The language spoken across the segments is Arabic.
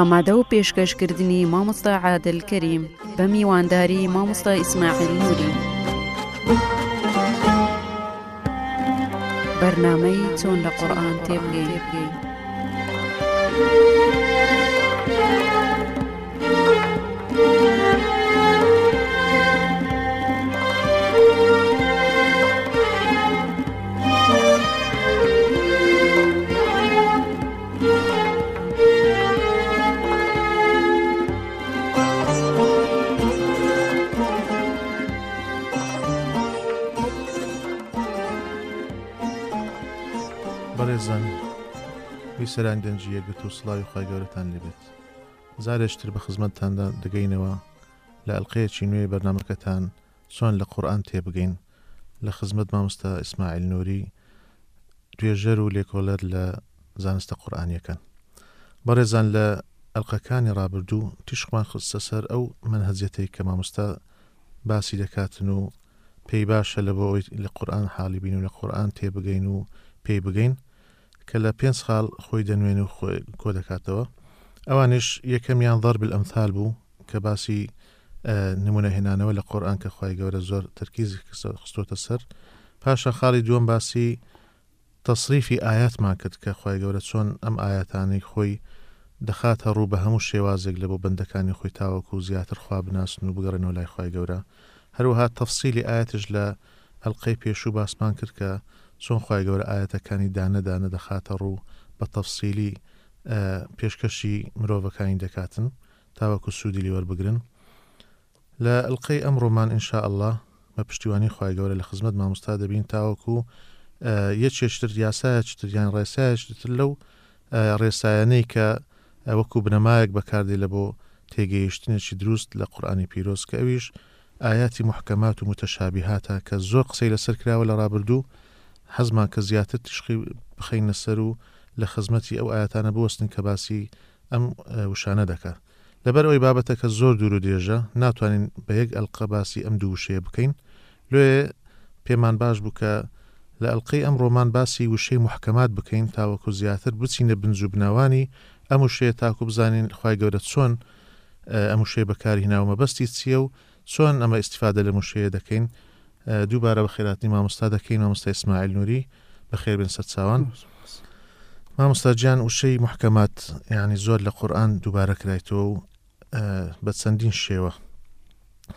ئامادە و پێشکەشکردنی مامۆستا عادل کەریم بە میوانداری مامۆستا ئیسماعیل نووری. بەرنمەی چۆن لە قورآان تێبگەی. بەڕێزان ویسەران دەنجی یەگرت و سڵاوی خی گەورەتان لێبێت. زارێشتر بە خزمەتتاندا دەگەینەوە. لە ئەلقەیەکی نوێ بەرنمەکەتان چۆن لە قورآان تێبگەین لە خزمەت مامۆستا ئیسماعیل نووری توێژەر و لێکۆلەر لە زانستە قورآانیەکەن بەڕێزان لە ئەلقەکانی ڕابردوو تیشمان خستە سەر ئەو منهەزیەتەی کە مامۆستا باسی دەکاتن و پێی باشە لە بۆ لە قورآان حالی بین و لە قورآان تێبگەین و پێی بگەین. کە لە پێنج خاڵ خۆی دەنوێن و کۆ دەکاتەوە. ئەوانش یەکەمیان ضرب ئەمثال بوو کە باسی نمونە هێنانەوە لە قۆرآان کە خی گەورە زۆر تەرکیزی خستۆتە سەر. پاشە خاڵی دووەم باسی تەصریفی ئاياتمان کرد کە خی گەورە چۆن ئەم ئاياتانی خۆی دەخاتە ڕوو بە هەموو شێوازێک لە بۆ بەندەکانی خۆی تاوەکو و زیاتر خوا بناسن و بگەڕێنەوە لای خی گەورە. هەروەها تەفسیلی ئاەتش لە هەلقەی پێشوو باسمان کرد کە چۆن خی گەورە ئاەتەکانی دانەدانە دەخاتە ڕوو بە تەفسیلی پێشکەشی مرۆڤەکانی دەکاتن تاوەکو سوودی لیوەربگرن لە ئەلقەی ئەمڕۆمان ئینشاء الله بە پشتیوانی خی گەورە لە خزمەت مامۆستا دەبین تاوەکو یەکێشتر یاسایەکتر یان ڕێسایەکتر لەو ڕێسایەنەی کە وەکو بنەمایەک بەکاردی لە بۆ تێگەیشتنێکی دروست لە قورآانی پیرۆز کە ئەویش ئاياتی محکەمات و متەشابیهاتە کە زۆر قسەی لەسەر کراوە لە ڕابردوو حەزمان کە زیاتر تشقی بخینە سەر و لە خزمەتی ئەو ئاەتانە بوەستن کە باسی ئەم وشانە دەکات. لەبەر ئەوی بابەتە کە زۆر دوور و درێژە ناتوانین بە یەک ئەلقە باسی ئەم دوو وشەیە بکەین. لێ پێمان باش بوو کە لە ئەلقەی ئەم ڕۆمان باسی وشەی محکەمات بکەین تاوەکو زیاتر بچینە بنج و بناوانی. ئەم وشەیە تاکو بزانین خی گەورە چۆن ئەم وشەیە بەکاری هیناومە بەستی چییە و چۆن ئەمە ئیسیفادە لە مشەیە دەکەین. دووبارە بە خێراتنی مامۆستا دەکەین مامۆستا ئیسماعیل نووری. بەخێر بن سەر چاوان مامۆستا گیان وشەی محکەمات یعنی زۆر لە قورآن دووبارە کرایتەوە و بە چەندین شێوە.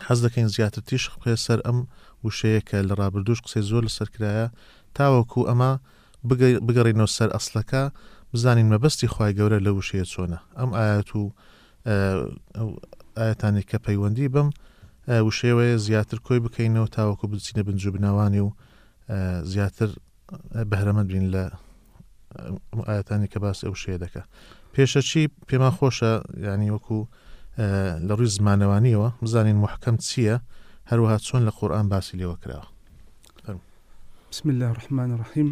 حەز دەکەین زیاتر تیش بخێ سەر ئەم وشەیە کە لە ڕابردوش قسەی زۆر لەسەر کرایە. تاوەکو ئەمە بگەڕینەوە سەر ئەسلەکە. بزانین مەبەستی خی گەورە لە وشەیە چۆنە. ئەم ئاەت و ئاەتانی کە پەیوەندی بم وشێوەیە زیاتر کۆی بکەینەوە تاوەکو بچینە بنج و بناوانی و اه، زیاتر اه، بەهرەمەند بین لە ئەم ئاەتانی کە باس ئەو شێ دەکە پێشەچی پێمان خۆشە ینی وەکو اه، لە ڕووی زمانەوانیەوە بزانین محکەم چییە؟ هەروەها چۆن لە قورآان باسی لێوە کراوە؟ بسم الله الرحمن الرحيم.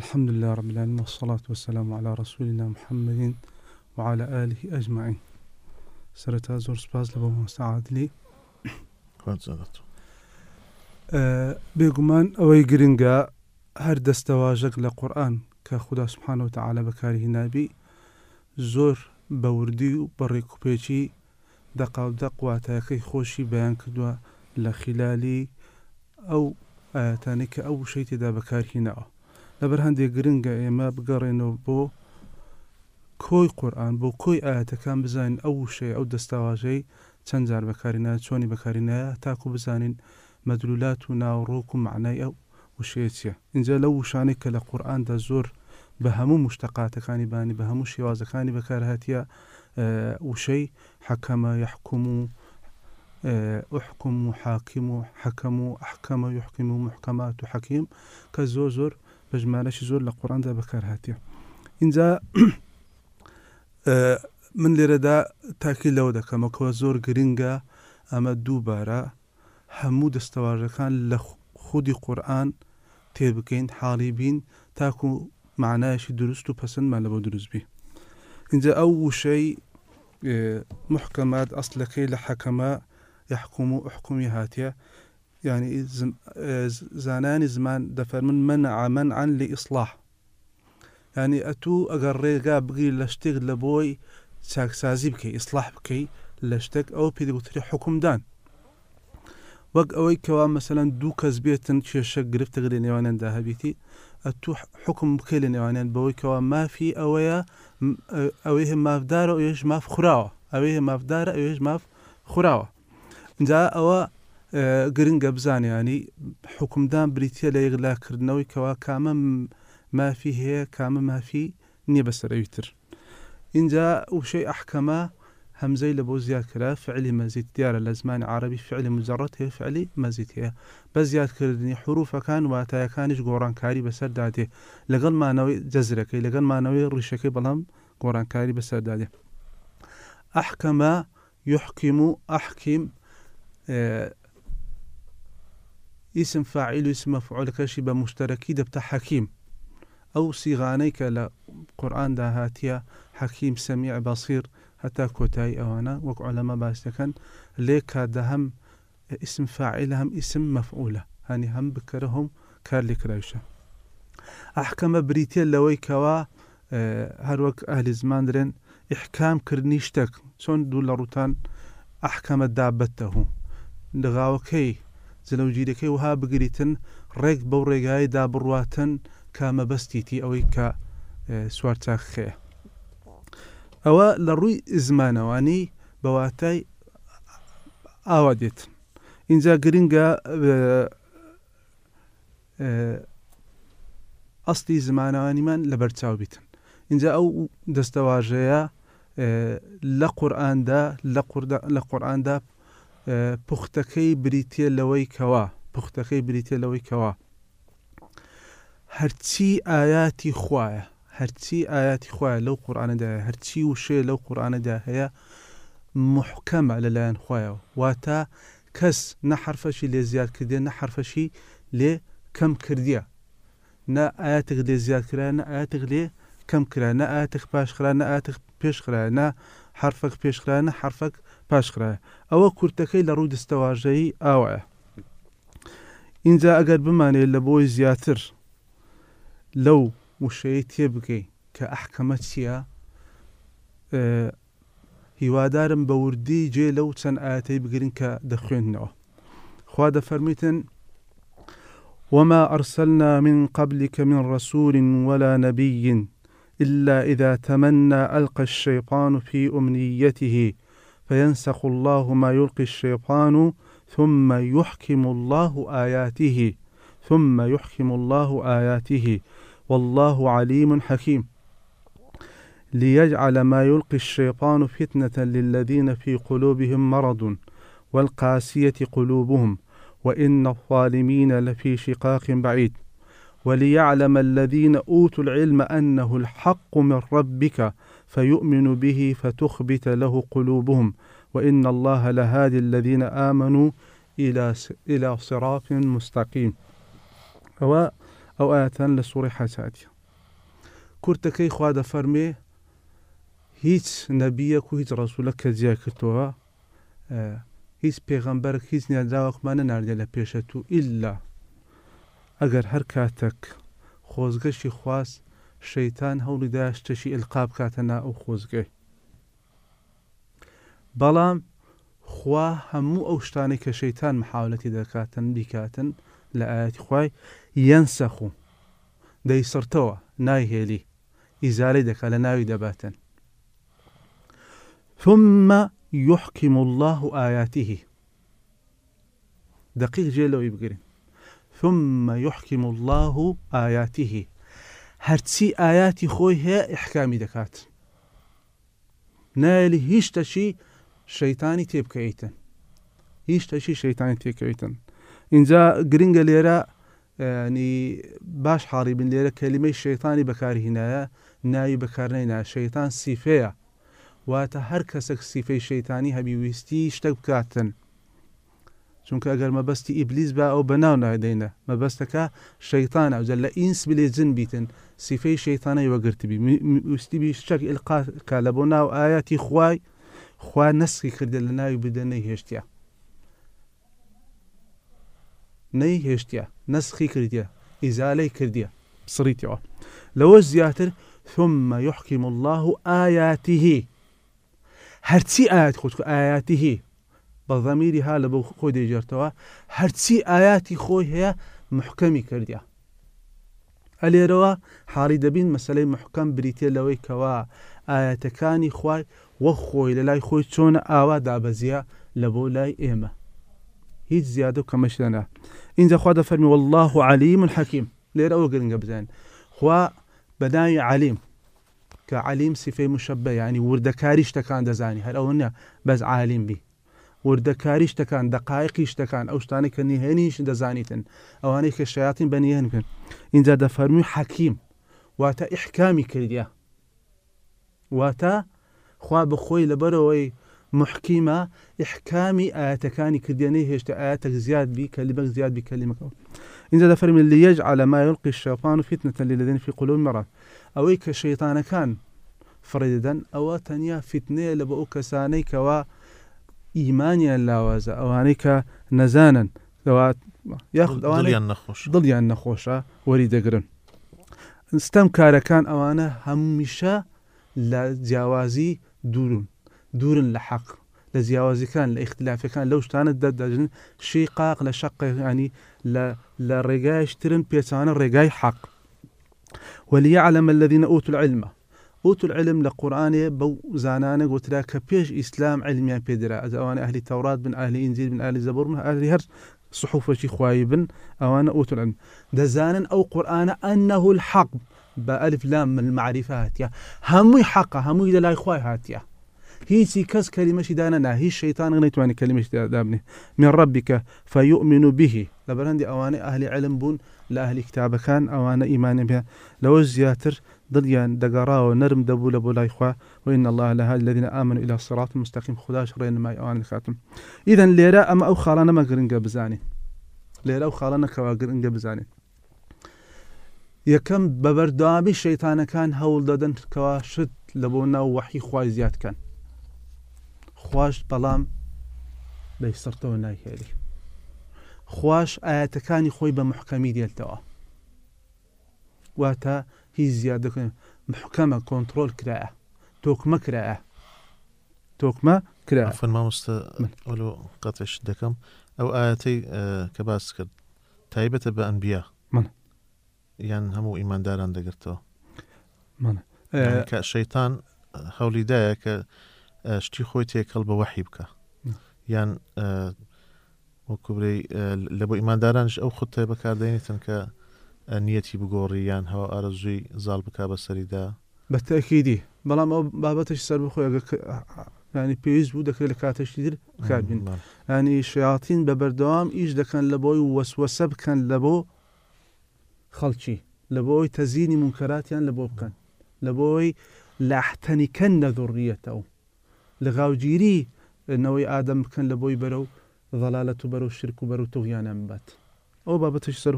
الحمد لله رب العالمين والصلاة والسلام على رسولنا محمد وعلى آله أجمعين. سرتا زور سپاس مستعادلی خوات زادت. بێگومان ئەوەی گرنگە هەر دەستەواژەک لە قورآن کە خدا سبحانه و تعالی بەکاری هێنابی زۆر بەوردی و بەڕێکوپێکی دەقاودە قواتەکەی خۆشی بەیان کردووە لە خلالی ئەو ئاەتانی کە ئەو شەی تێدا بەکارهینەوە لەبەر هەندێک گرنگە ئێمە بگەڕێنەوە بۆ کۆی قورآن بۆ کۆی ئاەتەکان بزانین ئەو شێ ئەو دەستاواژەی چەند جار بەکارینە چۆنی بەکارینەیە تاکو بزانین مەدلولات و ناوڕۆک و معنای ئەو وشەیە چیە اینجا لەو وشانەی کە لە قورآاندا زۆر بە هەموو مشتقاتەکانی بانی بە هەموو شێوازەکانی بەکارهاتیە وشەی حەکەمە یحکوم و احكم و حاکم و حەکەم و ئەحکەمە یحکیم و محکەمات و حەکیم کە زۆر زۆر بە ژمارەشی زۆر لە قڕاندا بەکارهاتیە. اینجا من لێرەدا تاکی لەوە دەکەمەکەوە زۆر گرنگە ئەمە دووبارە هەموو دەستەواژەکان لە خودی قورآن تێبکەین حاڵی بین تاکو معنایشی دروست و پەسەندمان لە بۆ دروستبی اینجا ئەو وشەی محکەمات ئەسلەکەی لە حەکەمە يحكم احكمي هاتيا يعني زم زاناني زمان دەفەرمن منع منعا لإصلاح يعني ئەتوو ئەگەر ڕێگا بگری لە شتێک لە بۆی چاکسازی بکەی ئیسلاح بکەی لە شتێک ئەو پێدەگوتری حکومدان. وەک ئەوەی کەوا مەسەەن دوو کەس بێتن کێشە گرفتە لە نێوانیاندا هەبیتی ئەتوو حکم بکەی لە نێوانیان بەوەی کەوا مافی ئەوەیە ئەوەی هە مافدارە ئەوێژ ماف خوراوە. ئەوەی هە مافدارە ئەوێژ ماف خوراوە. جا ئەوە گرنگە بزانیانی حکومدان بریتە لە یەکلاکردنەوەی کەوا کامە مافی هەیە کامە مافی نییە بەسەرەویتر اینجا وشەی ئەحکەمە همزەی لە بۆ زیادکرا فعلی مەزیت دیارە لە زمانی عربی فعلی مجرڕەت هەیە فعلی مەزیت هەیە بە زیادکردنی حروفەکان واتایەکانیش گۆڕانکاری بەسەر دادێ لەگەڵ مانەوەی جەزرەکەی لەگەڵ مانەوەی ڕیشەکەی بەڵام گۆڕانکاری دادێ ئەحکەمە يحكم أحكم اسم فاعل واسم مفعول كشي أو سيغانيك لقرآن دا هاتيا حكيم سميع بصير. حتى كوتاي أوانا وك علماء باستكن ليك دهم اسم فاعل هم اسم مفعولة هاني هم بكرهم كار لكرايشة أحكام بريتيا لوي كوا هر وەک ئاهلی زمان درێن ئحکام کردنی شتێک چۆن دوو لە ڕوتان ئەحکەمە دغاوەکەی جلەوجیرەکەی وها بگریتن ڕێک بەو ڕێگای دابڕواتن کامە بەستیتی ئەوەی کە سوارچاخەیە ئەوە لە ڕووی زمانەوانی بەواتای ئاوا دێتن اینجا گرنگە ئەستی زمانەوانیمان لە بەرچاو بیتن. اینجا ئەو دەستەواژەیە لە قورآاندا لە قورآاندا پوختەکەی بریتە لەوەی کەوا. پوختەکەی بریتە لەوەی کەوا. هەرچی ئاياتی خوایە هەرچی ئاياتی خوایە لەو قورآانەدا هەرچی وشێ لەو قورآانەدا هەیە محکەمە لەلایەن خوایەوە واتە کەس نەحرفەشی لێ زیادکردێ نەحرفەشی لێ کەم کردیە. نە ئاياتێک لێ زیادکرا نە ئاياتێک لێ کەم کرا نە ئاەتێک پاشخرا نە ئاەتێک پێشخرا نە حرفەك پێشخرانە حرفەك پاشخرایە ئەوە کورتەکەی لە ڕووی دەستەواژەیی ئاوایە. اینجا ئەگەر بمانێت لە بۆی زیاتر وشەیە تێ بکەی کە ئەحکەمە چییە هیوادارم بە وردی جێ لەو چەند ئاەتەی بگرین کە دەفەرمیتن وما أرسلنا من قبلك من رسول ولا نبي إلا إذا تمنى ألقى الشيطان في أمنيته فينسخ الله ما يلقي الشيطان ثم يحكم الله آياته ثم يحكم الله آياته. والله عليم حكيم. ليجعل ما يلقي الشيطان فتنة للذين في قلوبهم مرض والقاسية قلوبهم وإن الظالمين لفي شقاق بعيد. وليعلم الذين أوتوا العلم أنه الحق من ربك فيؤمن به فتخبت له قلوبهم. وإن الله لهادي الذين آمنوا إلى إلى صراط مستقيم. أو أو آية لسورة حساتية كورتكي خواد فرمي هیچ نەبیەک و هیچ ڕسوولە کە جیا کردەوە هیچ پێغەمبەر هیچ نیاداوەکمانە نردێ لە پێشەت و ئللا ئەگەر هەر کاتێک خۆزگەشی خواست شەیتان هەوڵیدا شتەشی ئلقاب کاتەنا ئەو خۆزگەی. بەڵام خوا هەموو ئەو شتانی کە شەیتان محاولەتی دەکاتن بیکاتن لە ئاەتی خوای یەنسەخ و دەیسرتەوە نایهێلی ئیزارەی دەکات لە ناوی دەباتن ثم يحكم الله آياته. دقيق جيلو يبقرين ثم يحكم الله آياته. هرتسي آياتي خوي هي إحكامي دكات. نالي هيش تشي شيطاني تيبكيتن. هيش تشي شيطاني تيبكيتن. إنجا قرنجا ليرا يعني باش حاري بن كلمة شيطاني بكاري هنا ناوی بەکارنینا شەیتان سیفەیە. واتە هەر کەسێک سیفەی شەیتانی هەبیویستی شتێک بکاتن. چونکە ئەگەر مەبەستی ئیبلیس با ئەو بەناو نادەینە مەبەستەکە شەیتان ئەوجە لە ئینس بلێ جن بیتن سیفەی شەیتانەی وەگرتبی. ویستی شتێک ئلقاکە لە بۆ ناو ئاياتی خوای خوا نسخی کردە لە ناوی بدە نەیهێشتە نەی هێشتە نسخی کردە ئیزالەی کردیە سڕیتەوە لەوە زیاتر ثم يحكم الله آياته. هەرچی ئايات خۆت ئاياته بە ضەمیری ها لە بە خۆی دەیجێتەوە هەرچی ئاياتی خۆی هەیە محکەمی کردیا. ئەلێرەوە حاڵی دەبین مەسلەی محکەم بریتێ لەوەی کەوا ئاەتەکانی خوای وە خۆی لە لای خۆی چۆنە ئاوا دابەزیە لە بۆ لای ئێمە هیچ زیادە و کەمەشدەنا اینجا خوا دەفەرمی والله علیم حەکیم لێرە ئەوە گرنگە بزانین خوا بەناوی علیم کە علیم سیفەی مشەبە ینی وردەکاری شتەکان دەزانی. هەر ئەوە نیە بەس عالیم بی. وردەکاری شتەکان دقایقی شتەکان ئەو شتانی کە نیهێنیش دەزانیتن. ئەوانەی کە شیاتین بەنیێن بکەن. اینجا دەفەرمووی حەکیم واتە ئیحکامی کردیا واتە خوا بخۆی لەبەرەوەی محکیمە ئحکامی ئاەتەکانی کردیانەی هێشتا ئاەتەك زیاد بی کەلیمەک زیاد بی کەلیمەکەەوە اینجا دەفەرمی ليجعل ما يلقي الشيطان فتنة للذين في قلوب مرض. کە شەیتانەکان فڕێ دەدەن ئەوە تەنیا فتنەیە لە بە ئەو کەسانەی کەوا ئیمانیان لاوازە ئەوانەی کە نەزانن یاخود ئەوانیان نەخۆش دڵیان نەخۆشە وەری دەگرن ستەم کارەکان ئەوانە هەمیشە لە جیاوازی دوورن لە حەق لە جیاوازیەکان لە ئیختلافەکان لەو دەدەژن شی قاق لە شقانی لە ڕێگایشترن پێچانە ڕێگای حەق وليعلم الذين أوتوا العلم. أوتوا العلم لقرآن بو زانانە گوترا کە پێش ئیسلام علمیان پێدرا ئەوانە ئەهلی تەورات بن ئاهلی ئینجیل بن ئالی من ئالی هەر صحوفەی خوای بن ئەوانە أوتوا العلم. دەزانن ئەو قورآانە ئەنه الحق بألف لام من المعرفة هاتيا. هموي حقا هموي لە لای خوای هاتیە هیچی کەس کەلیمەشی دانەنا هیچ شەیتان نەیتوانانی کەلیمەش دابنێ من ڕبیکە فەیؤمن به. لە بەرەندی ئاهلی علم بوون لە ئاهلی کتابەکان ئەوانە ئیمانە بێ لەوە زیاتر دڵیان دەگەڕاوە نرم دەبوو لە بۆ لای خوا وإن الله لها الذين آمنوا إلى صراط مستقيم. خداش ڕێنمای ئەوان خاتم. ئیدەن لێرە ئەمە ئەو خاڵانەمە گرنگە بزانین لێرە ئەو خاڵانەکەوا گرنگە بزانین یەکەم بەبەردامی شەیتانەکان هەوڵ دەدەن کەوا شت لە بۆ ناو وەحی خوای زیادکەن خوش بەڵام بەی سەرتەوە نایهێری خوش ئاەتەکانی خۆی بە محکەمی دێتەوە. واتە هیچ زیادەکەن محکەمە کۆنتترۆل کرایە. تۆکمە کرایە. تۆکمە کرا فەن مامۆستا ئەلو قەتش دەکەم. ئەو ئاەتەی کە باس کرد. تایبەتە بە ئەنبیا. من. یان هەموو ئیمانداران دەگرتەوە. من. کە شەیتان هەولیدایە کە شتی خۆی تێکەڵ بە وەحی بکە. یان وەکوبرەی لە بۆ ئیماندارانش ئەو خودتای بەکاردێنێتن کە نیەتی بگۆڕی یان هەوا ئارەزووی زال بک بە سەریدا. بە تاکیدی بەڵام ئەو بابەتش سەر بخۆی ینی پێویست بوو دەکرێت لە کاتەشتی در بکاربین. ینی شیاتین بە بەردەوام ئیش دەکەن لە بۆی وەسوەسە بکەن لە بۆ خەڵکی لە بۆی تەزیینی منکەراتیان لە بۆ بکەن. لە بۆی لاحتەنیکەن نەدوڕیەتەوە لە غاوگیری نەوەی ئادەم بکەن لە بۆی بەرە و ضلالەت و بەرە و شرک و بەر و تۆیانە بات ئەو بابەتش سەر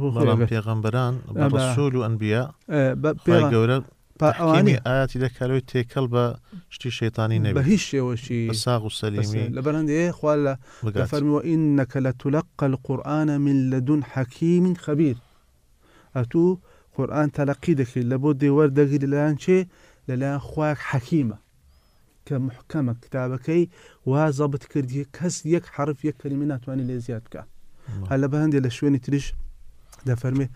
پێغەمبەران بەسول و ئەنبیا گەورە ئەوانی ئاەتی دەکارەوەی تێکەڵ بە شتی شێتانی نە بە هیچ شێوەشی ساغ و سەلیمی لە بەرەندێ خوا لە فەرمووە ئینەکە لە تولق القورآانە من لەدون حەکیمین خەبیر ئەتوو قورآان تەلقی دەکەیت لە بۆ دێوەردەگری لەلایەن چێ لەلایەن خوارد حەکیمە کە محکەمە کتابەکەی وازەبت کردی کەس یەک حرف یەک کەلیمی ناتوانانی لێ زیاد بکە هە لە بە هەندێک لە شوێنی تریش دەفەرمێ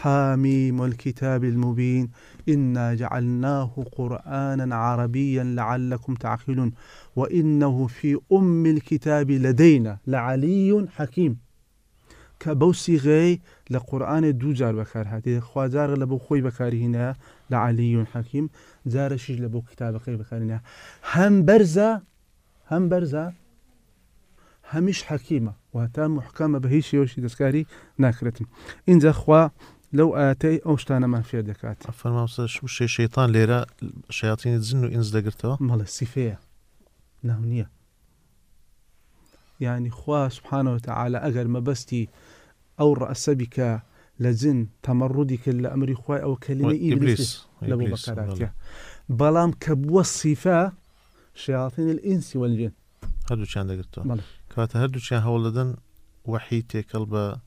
حاميم والكتاب المبين. إنا جعلناه قرآنا عربيا لعلكم تعقلون. وإنه في أم الكتاب لدينا. لعلي حكيم. کە بەو سیغەی لە قورآانی دووجار بەکار هااتێ خوازارە لە بۆ خۆی بەکارهینە لە عالیون حەکیم جارەشیش لە بۆ کتابەکەی بەکارینە هەم بەرزە هەم بەرزە هەمیش حەکیمە وهتا محکەمە بە هیچ شێوەشی دەستکاری ناکرێتن اینجا خوا لەو ئاەتەی ئەو شتانەمان فێر دەکات. فەرماوسە شێ شەیتان لێرە شیاتینی زن و ئینز دەگرتەوە؟ مەڵە سیفەیە. ناو نییە. ینی خوا سبحانەوە تەعاالە ئەگەر مەبەستی وتعالى أجر ما بستي أو رأس بك لجن تمردك لأمر خوا أو كلمة إبليس. لبو إبليس، بكراتيا بلام كبوة الصفة شياطين الإنس والجن. هەردووچیان دەگرتەوە. کاتە هەردووچیان هەوڵ دەدەن وحی تێکەڵ بە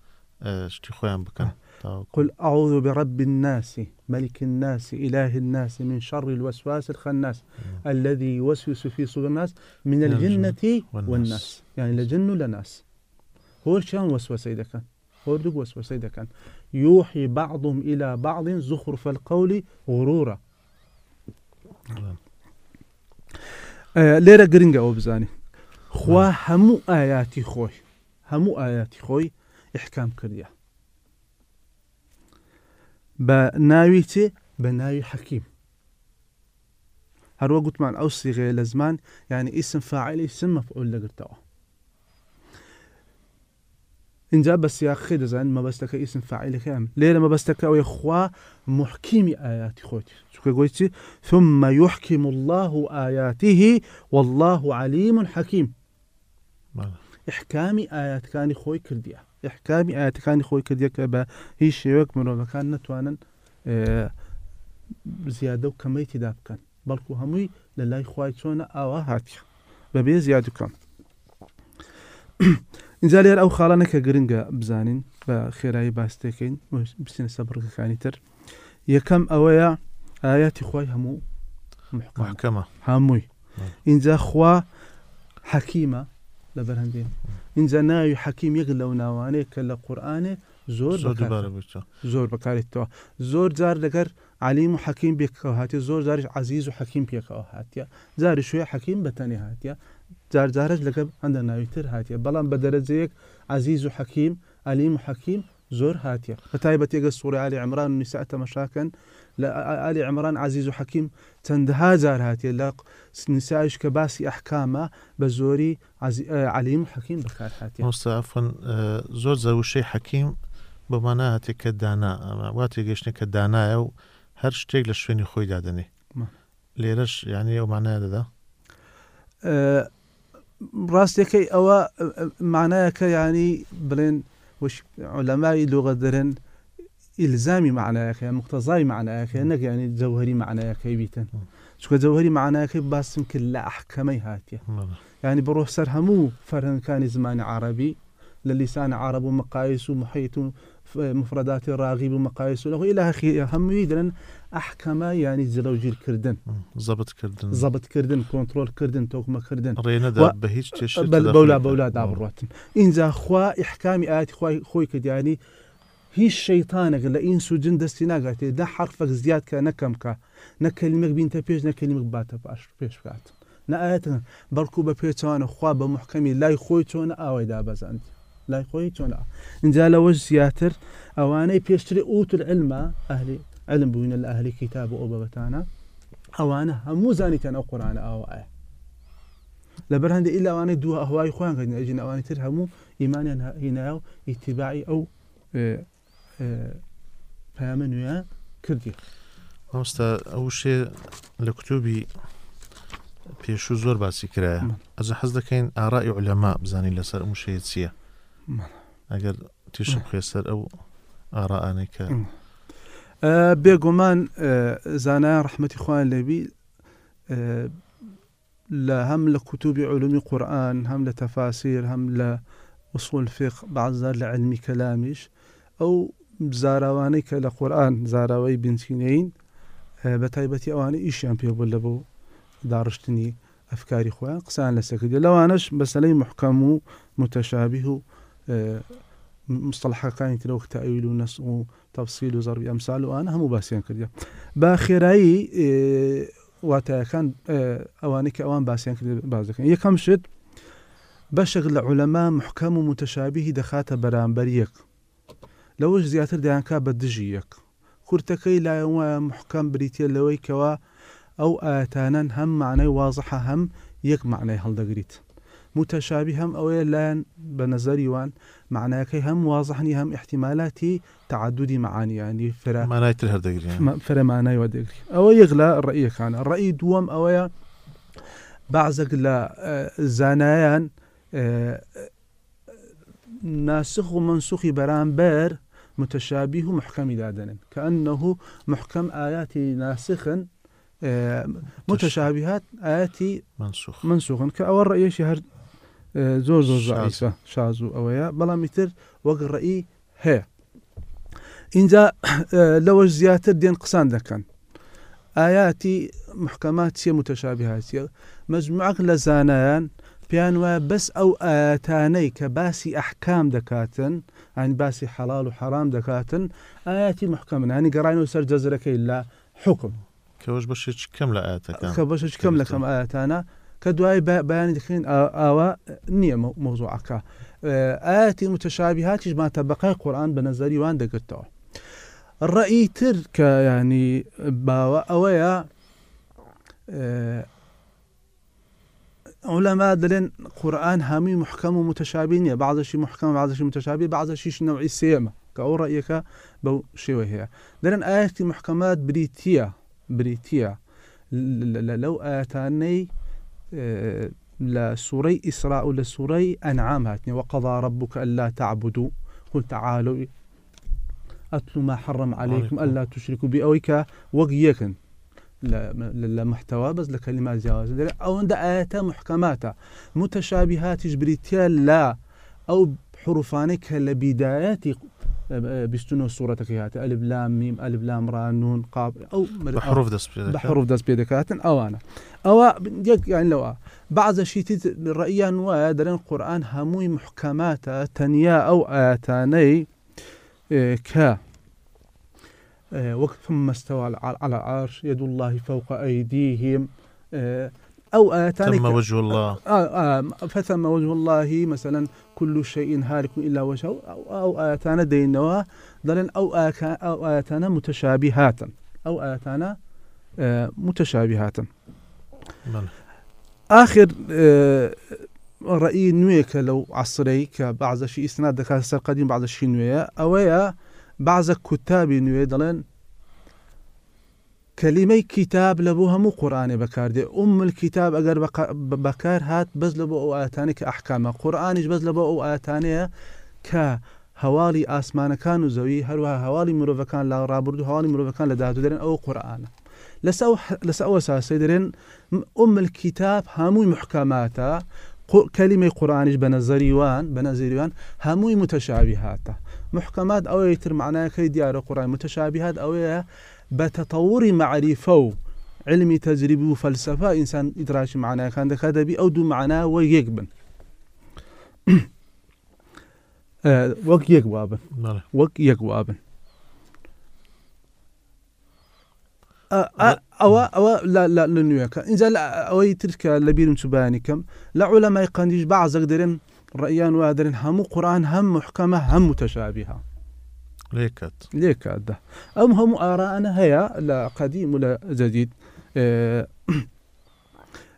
ئە، شتی خۆیان بکەن. تاوەکو. قل أعوذ برب الناس ملك الناس إله الناس من شر الوسواس الخناس الذي يوسوس في صدور الناس من الجنة والناس. والناس. يعني لجن لناس هو شان وسوسة إذا كان. إذا كان. يوحي بعضهم إلى بعض زخرف القول غرورا. آه ليرة قرنقة أو بزاني. خوا همو آياتي خوي. همو آياتي خوي إحكام كرديا بناويتي بناوي حكيم. هر وقت مع أو صيغة لزمان يعني اسم فاعل اسم مفعول جاب بس لك اسم فاعل كامل ليه ما بس لك أو إخوة محكمي آيات خوتي. شو قلتي ثم يحكم الله آياته والله عليم حكيم. آيات كان خوي كرديا إحكامي آيات كان خوي كرديا كبا هي شيوك من كان نتوانا آه، زيادة وكميتي داب كان. بلكو هموي للاي خواي چۆنە ئاوا هاتیە بەبێ زیاد بکەم اینجا لێر ئەو خاڵانەکە گرنگە بزانین بە خێرایی باستەکەین بچینە سەبڕەکانی تر یەکەم ئەوەیە ئاياتی خی هەموو محکەم محکەمە هەمووی نعم. اینجا خوا حەکیمە لە بەرهەندێن اینجا ناوی حەکیم یەک لەو ناوانەیە کە لە قورآانێ زۆر زۆر بەکارێتەوە زۆر جار لەگەر علیم و حەکیم پێکەوە هااتێ زۆر جارش عزیز و حەکیم پێکەوە هاتیە جاری شوێ حەکیم بەتەنێ هاتیە جار جارش لەگە هەندە ناویتر هاتیە بەڵام بە دەرەجەیەک عزیز و حەکیم علیم و حەکیم زۆر هاتیە بە تایبەت ێگە سوڕی علی عمران و نیسا تەمەشاکەن. لە علی عمران عزیز و حەکیم چەندەها جار هاتیە لە نیسایش کە باسی ئەحکامە بە زۆری عزی- ئە، علیم و حەکیم بەکار هاتیە مۆستا ئەفن زۆر زەوشەی حەکیم بەمانە هاتێک کە دانا ئەمە وا تێگەشتە کە دانایە و هەر شتێک لە شوێنی خۆی دادنێ. ما. لێرەش یعنی ئەومانایە دەدا؟ آه، ڕاستەکەی ئەوە معنایەکە ینی بڵێن وش علەمای لغە دەرن ئیلزامی معنایەکە مختزای معنایەکە نەگەانی جەوهری معنایەکەی بیتن. چکە جەوهری معنایەکەی باسم کرد لە ئەحکەمەی هاتیە. يعني بروح سر همو فرهن كان زمان عربي للسان عرب ومقاييس ومحيط مفرەداتی ڕاغی و مەقایس و لەخۆی لە هەخی هەمووی درن ئەحکەمە ینی جلەوگیرکردن. زبتکردن زبتکردن کۆنتترۆلکردن تۆکمەکردن. ڕێنەدا بە هیچ بەولا بەولا دابڕاتن. اینجا خوا ئحکامی ئاەتی خۆی خۆی کە دیانی هیچ شەیتانێک لە ئین سوجن دەستی ناگاتێ. دا حرفەك زیاد کە نەکەمکە نەکەلیمەک بینتە پێش نەکەلیمەک باتە پاش پێش بکات نەئەتن بەڵکو بە پێچوانە خوا بە محکەمی لای خۆی چۆنە ئاوای دابەزاند لای خۆی چۆنە؟ اینجا لەوە زیاتر ئەوانەی پێشتری ئوتر علمە ئەهلی علم بووینە لە ئەهلی کتاب و ئۆبەتانە ئەوانە هەموو زانیتەن ئەو قورآنە ئاوایە لەبەر هەندە ئیلا ئەوانەی دووە ئەهوای خۆیان ئەژین ئەوانی تر هەموو ئیمانیان هینایە و ئیتیباعی ئەو پامە نوێە کردی. مامۆستا ئەو شێ لە کتوبی پێشوو زۆر باسی کرایە. من. ئەز حەز دەکەین ئاڕای علەما بزانین لەسەر ئەو شەیە چییە؟ من. ئەگەر تیشم خێسەر ئەو ئاڕانەی کە من. بێگومان زانایان ڕحمەتی خوان لەبی لە هەم لە کوتوبی علومی قورآن هەم لە تەفاسیر هەم لە وصول فێق بەعزار لە علمی کەلامیش ئەو زاراوانەی کە لە قورآن زاراوەی بنچینەین بە تایبەتی ئەوانە ئیشیان پێبوو لە بۆ داڕشتنی ئەفکاری خۆیان قسان لە سەکردی لەوانش بەسەلەی محکەم و متەشابی و مستەلحەکانی ترەوە تەویل و نەس و تەفسیل و زەربی ئەمسال و ئەە هەموو باسییان کردە با خێرایی واتایەکان ئەوانەی کە ئەوان باسییان کرد باز دەکەن یەکەم شت بەشێک لە عولەما محکەم و متەشابیهی دەخاتە بەرامبەر یەک لەوەش زیاتر دەیانکا بە دژی یەک کورتەکەی لایەن وایە محکەم بریتە لەوەی کەەوە ئەو ئاەتانەن هەم معنای وازحە هەم یەک معنای هەڵدەگریت متەشابی هەم ئەوەیە لایەن بە نظری وان معناەکەی هەم وازحنی هەم احتیمالاتی تعدودی معانیانی فرا مانایتر هەردەگرێن فرەمانای وەدەگری ئەوە یەک لە ڕئیەکانە ڕئی دووەم ئەوەیە بعضێک لە زانایان ناسخ و منسوخی بەرامبەر متشابه محكم دادن كأنه محكم آيات ناسخ متشابهات آيات منسوخ. منسوخ كأول رأي شهر زۆر زۆر. ضعیفە شاز و ئەوەیە بەڵامی تر وەک ڕئی هەیە اینجا لەوەش زیاتر دێن قسان دەکەن ئاياتی محکەمات چیە متەشابهاتیە مەجموعک لە زانایان پیان وایە بەس ئەو ئاەتانەی کە باسی ئەحکام دەکاتن ئەنی باسی حەڵال و حرام دەکاتن ئاياتی محکەمن هەنی گەڕین و سەر جەزرەکەی لە حکم کەەوەش بەشێکی کەم لە کەم لەکەم ئاەتانە کە دوای بە- بەیانی دەکەین ئاوا نییە مۆزوعەکە ئاەتی متەشابهاتیش ما تەبقای قورآن بە نەزەری وأن دەگرتەوە ڕئی تر کە ینی باوە ئەوەیە ئەولەما دەڵێن قورآن هەمووی محکەم و متەشابی نییە بعضشی محکەم بعضشی متەشابی بعضشیش نەوعی سێمە کە ئەو ڕەیەکە بەو شێوە هەیە دەرن ئاەتی محکەمات بریتە بریتە لەو ئاەتانەی آه، لە سوورەی ئیسرا و لە سوورەی ئەنعام هاتنی وقضى ربك ألا تعبدوا. قل تعالوا أتلو ما حرم عليكم. ألا تشركوا بي. أوي كا وەک یەکن لە محتەوا بەس لە کەلیما جیاواز دەرێ ئەوەندە ئاەتە محکەماتە متەشابی هاتیش بریتە لە ئەو حروفانەی کە لە بیدایەتی بیستون سوورەتەکەی هاتە ئەلف لام میم ئەلف لام ڕانون قاب ئەو بە حروف دەست پێ بە دەکات. حروف دەست پێ دەکاتن ئەوانە ئەوە یەک یان لەوە بعضەشی ڕئیان وایە دەرێن قورآن هەمووی محکەماتە تەنیا ئەو ئاەتانەی آه، کە آه، وەک ثم استوى على العرش يد الله فوق أيديهم آه، أو آياتان تم وجه الله آه آه فثم وجه الله مثلا كل شيء هالك إلا وجهه أو, أو آياتان دينوا ضلن أو أو آياتان متشابهات أو آياتان آه متشابهات. آخر آه رأي نويك لو عصري كبعض شيء إسناد دكا سر قديم بعض شيء نوية أويا بعض كتاب نوية ضلن کەلیمەی کتاب لە بۆ هەموو قورآانێ بەکاردێ. ئوم الکتاب ئەگەر بەکار هات بەس لە بۆ ئەو ئاەتانی کە ئەحکامە. قورآانیش بەس لە بۆ ئەو ئاەتانەیە کە هەواڵی ئاسمانەکان و زەوی هەروە هەواڵی مرۆڤەکان لە ڕابرد و هەواڵی مرۆڤەکان لە داهاتوو دەرێن ئەو قورآانە لەس ئەوە ساسی دەرێن ئوم الکتاب هەمووی محکاماتە کەلیمەی قورآانیش بە نەزەری وان بە نەزیریوان هەمووی متەشاوی هاتە محکەمات ئەوەی تر معناەکەی دیارە قڕای متەشابی هات ئەوەیە معریفە و علمی تەجریبی و فەلسفە ئینسان ئیدراکی معناەکان دەکات دەبی ئەو دوو معنا وە یەک بن وەک یەک وابن. وەک یەک وابن آه، آه، ئەوە ئەوە لە- نوێەکە اینجا ئەوەی ترکە لە بیرم چوبانی کەم لە عولەمای قندیش بەعزەک دەرێن ڕیان وا دەرن هەموو قورآن هەم محکەمە هەم متەشابیها لێکات لێکاتدا ئەم هەموو ئارانە هەیە لە قەدیم و لە جەدید آه،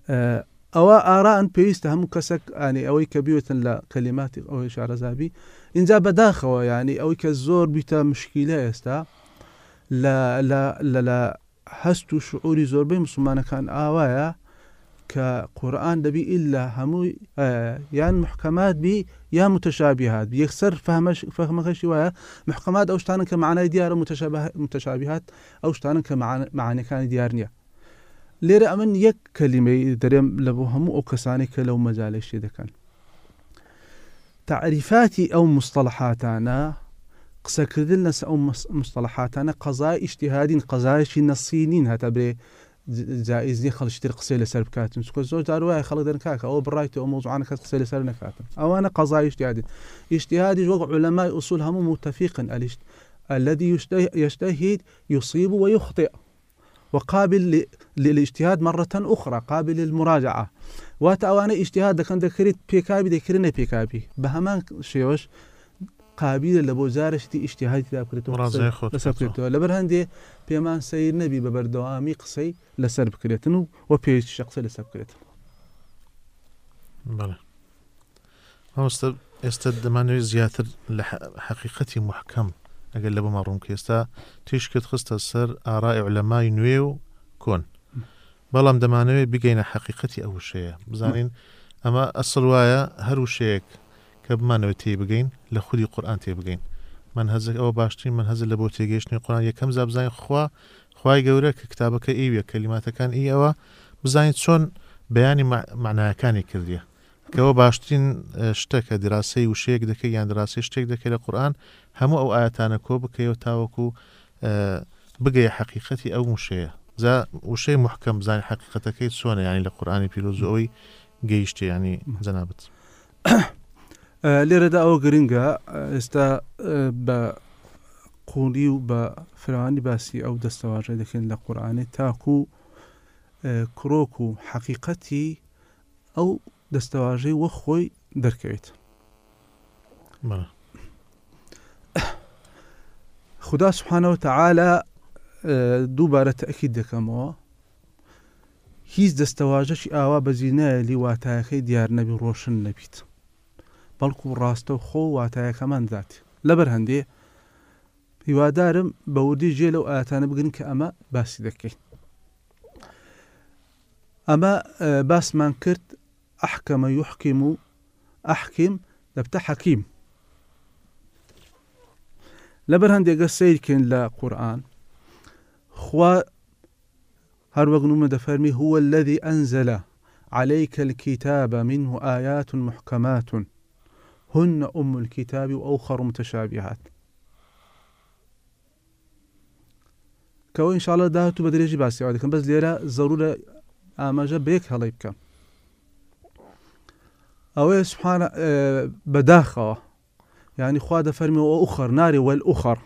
آه، ئەوە ئاران پێویستە هەموو کەسێک ئانی ئەوەی کە بیوتن لە کەلیماتی ئەوەی شارەزابی اینجا بەداخەوە ینی ئەوەی کە زۆر بیتە مشکیلە ئێستا لە لە- لە لە هەست و شعوری زۆربەی مسلمانەکان ئاوایە ئللا هەمووی آه، یان محکەمات بی یا متەشابهات یەکسەر فهمەش فهمەکەشی وایە محکەمات ئەو شتانن کە معنای دیارە متەشابه- متەشابهات ئەو شتانن کە معان- معانەکانی دیار نییە لێرە ئەمن یەک کەلیمەی دەرێم لە بۆ هەموو ئەو کەسانی کە لەو مەجاالێ شێ دەکەن تعریفاتی ئەو مستەلحاتانە قسەکردن لەس ئەو مس- مستەلحاتانە قەزای ئیشتیهادین قەزایشی نەسینین هەتا برێ ج- جائز نیە خەڵشتر قسەی لەسەر بکاتن چکە زۆر جار وایە خەڵک دەن کاکە ئەوە بڕایتەوە مۆزوعانە کەس قسەی لەسەر نکاتن ئەوانە قەزای اشتیادی اشتیادی وەک علەمای ئوسول هەموو متفقن ئەلیشت الذي يجتهد يصيب ويخطئ. وقابل للاجتهاد مرة أخرى قابل للمراجعة. واتأوانە اجتهاد دەکەن دەکرێت پێکاوی دەکردنە پێکاوی بە هەمان قابلە لە بۆ جارشتی اجتهادی بکرێتەوە ڕازای خۆت لەسەر بکرێتەوە. لەبەر هەندێ پێمان سیر نەبی بە بەردەوامی قسەی لەسەر بکرێتن و وە پێویست شخصی لەسەر بکرێت بەڵێ مامۆستا ئێستا دەمانوێت زیاتر لە حقیقەتی محکەم ئەگەر لە بۆمە ڕوون ئێستا تیشکت خستە سەر ئارای علەمای نوێ و کۆن. بەڵام دەمانەوێت بگەینە حقیقەتی ئەو شەیە. بزانین ئەمە ئەسڵ وایە هەر وشەیەک کە بمانەوە تێ بگەین لە خودی قورآان تێ بگەین. من هەزك ئەوە باشترین من هەز لە بۆ تێگەشتنی قڕان یەکەم زابزانین خوا خی گەورە کە کتابەکە ئیوە کەلیماتەکان ئی ئەوە. بزانین چۆن بەیانی مع- معناەکانی کردیە. کەەوە باشترین شتە کە دراسی وشەیەک دەکەی یان دراسی شتێک دەکەی لە قورآن هەموو ئەو ئاەتانە کۆ بکەیەوە تاوەکو اه، بگەیە حقیقەتی ئەو وشەیە زا وشەی محکەم بزانین حقیقەتەکەی چۆنە ینی لە قورآانی پیرۆزەوەی گەیشتێ ینی جەنابەت. آه، لێرەدا ئەوە گرنگە آه، ئێستا آه، بە قوڵی و بە فراوانی باسی ئەو دەستەواژە دەکەن لە قورآانی تاکو و آه، کڕۆک و حقیقەتی ئەو دەستەواژەی وە خۆی دەرکەوێت. بەڵێ. خدا سبحانەوە تەعاالە دووبارە تەکی دەکەمەوە. هیچ دەستەواژەشی ئاوا بەزیینایە لی واتایەکەی دیار نەبی ڕۆشن نەبیت بەڵکو ڕاستە و خۆ واتایەکەمان دات. لەبەر هەندێ هیوادارم بەوردی ژێ لەو ئاەتانە بگرن کە ئەمە باسی دەکەین. ئەمە باسمان کرد ئەحکەمە یحکیم و ئەحکیم دەبتە حەکیم. لەبەر هەندێکگە سیرکەین لە قورآن. خوا هەر وەگنومە دەفەرمی هو الذي أنزل عليك الكتاب منه آيات محكمات. هن أم الكتاب وأخر متشابهات. کەەوە ئینشاالله داهات و بە درێژی باسیەوە دەکەم بەس لێرە زەرورە ئاماژە بەیەک هەڵی بکەم ئەوەیە سوحانە بەداخەوە یعنی خوا دەفەرمیەوە ئوخەر ناری وەل ئوخەر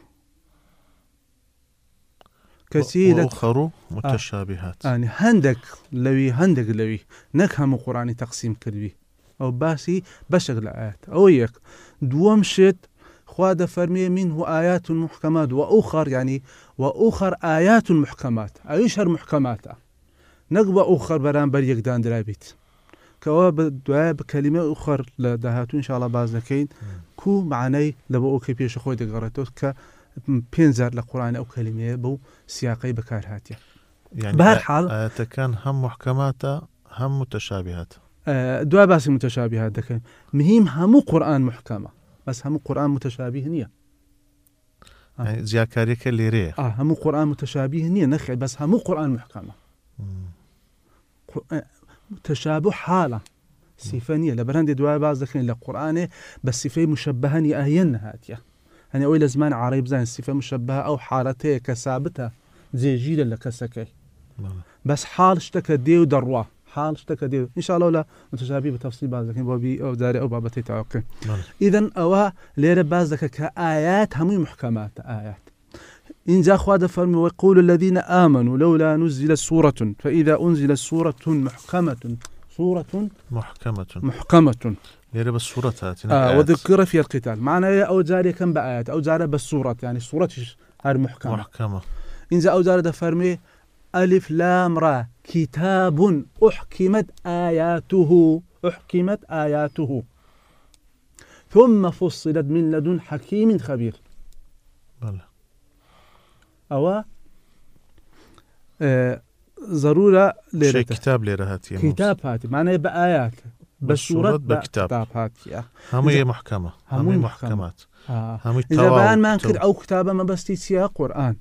کەسی لە خەڕ و متەشابهات ئانی هەندێک لەوی هەندێک لەوی نەک هەموو قڕانی تەقسیم کردوی ئەو باسی بەشێک لە ئاەت ئەوە یەک دووەم شێت خوا دەفەرمیێ من و ئايات محکەمات و ئەوخەر ینی و ئەوخەر ئايات محکەمات ئەویش هەر محکەماتە نەک بە ئەوخەر بەرامبەر یەکدان درابیت کەەوە دوایە بە کەلیمە ئوخەر لە داهاتوو انشاءڵە باز دەکەین کو معنەی لە بۆ ئەوکە پێش خۆی دەگەڕێتەوە کە پێنجار لە قورآانی ئەو کەلیمەیە بەو سیاقی بەکار هااتە بەرحاڵ ئاەتەکان هەم محکەماتە هەم متەشابهات دوای باسی متەشابهات دەکەن مهم هەموو قورآن محکەمە بەس هەموو قورآن متەشابه نییە زیاکاریەکە لێرەیە آه هەموو قورآن متەشابه نییە نەخێت بەس هەموو قورآن محکەمە تشابه حالە سیفە نییە لە بەرهندی دوای باز دەکەین لە قورآانێ بە سیفەی مشبهنی ئاەن نهاتە هەنی ئەوی لە زمان عربی بزانین سیفە مشبه ئەو حالەتەیە کە سابتە جێژیرە لە کەسەکەی. بەس حال شتەکە دێ و دەڕوا. حال شتەکە دێ انشاءڵ لە متشابی بە تەفسی باز دەکەین بۆ بی ئەو دارێ ئەو بابەتی تاواکەین ئیدەن ئەوە لێرە باز دەکە کە ئايات هەمووی محکەماتە ئايات إن خوا فرمي ويقول الذين آمنوا لولا نزل سورة. فإذا أنزل سورة محكمة. سورة محكمة. محكمة. لێرە بە سوورەت هاتین آه وذكر في القتال. معنى أو جاري كم بآيات؟ أو جاري بالسورة. يعني سورة هر محكمة. محكمة. أو ألف لام را. كتاب أحكمت آياته. أحكمت آياته. ثم فصلت من لدن حكيم خبير. بەڵێ ئەوە ضرورە شەی لێرە کتاب لێرە هااتیە کتاب هاتی مانای بە ئايات بە سوورەت بە کتاب هاتیە هەمووی محکەمە هەمووی هەمووی محکەمە. محکەمات هەمووی زبانمان کرد ئەو کتابە مەبەستی چیا قورآن